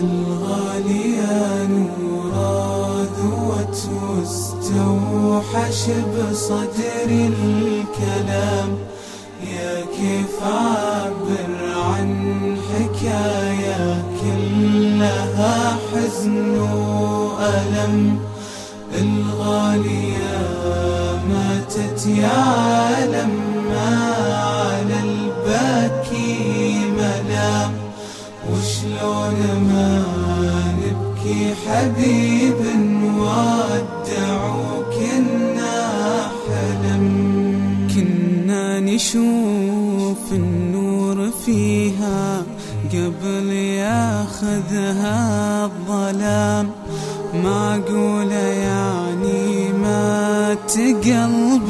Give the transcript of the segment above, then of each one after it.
الغالية نورا ذوت واستوحش بصدر الكلام. يا كيف عبر عن حكاية كلها حزن وألم. الغالية ماتت يا حبيب ودعوا كنا حلم كنا نشوف النور فيها قبل ياخذها الظلام. معقولة يعني مات قلب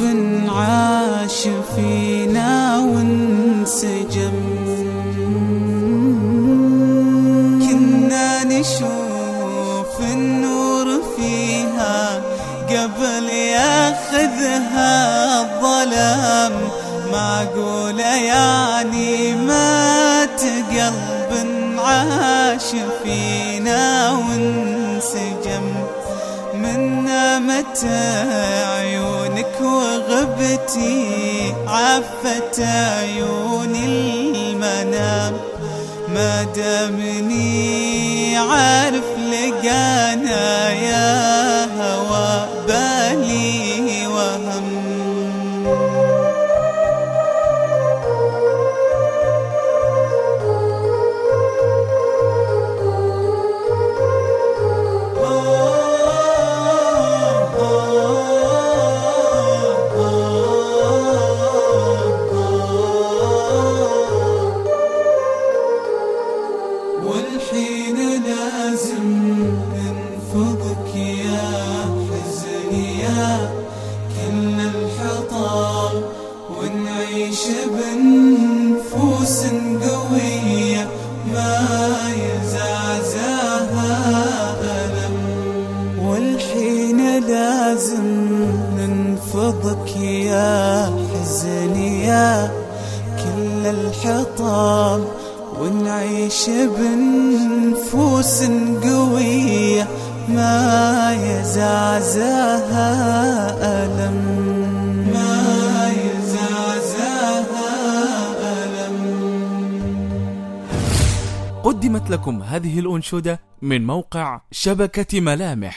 عاش فينا وانسجم. كنا نشوف ياخذها الظلام. معقولة يعني مات قلب عاش فينا وانسجم. منا متى عيونك وغبتي؟ عفت عيوني المنام. ما دامني عارف لقانا يا لازم ننفضك يا حزني يا كل الحطام ونعيش بنفوس قوية ما يزعزعها ألم. والحين لازم ننفضك يا حزني يا كل الحطام ونعيش بنفوس قوية ما يزعزعها ألم. ما يزعزعها ألم. قدمت لكم هذه الأنشودة من موقع شبكة ملامح.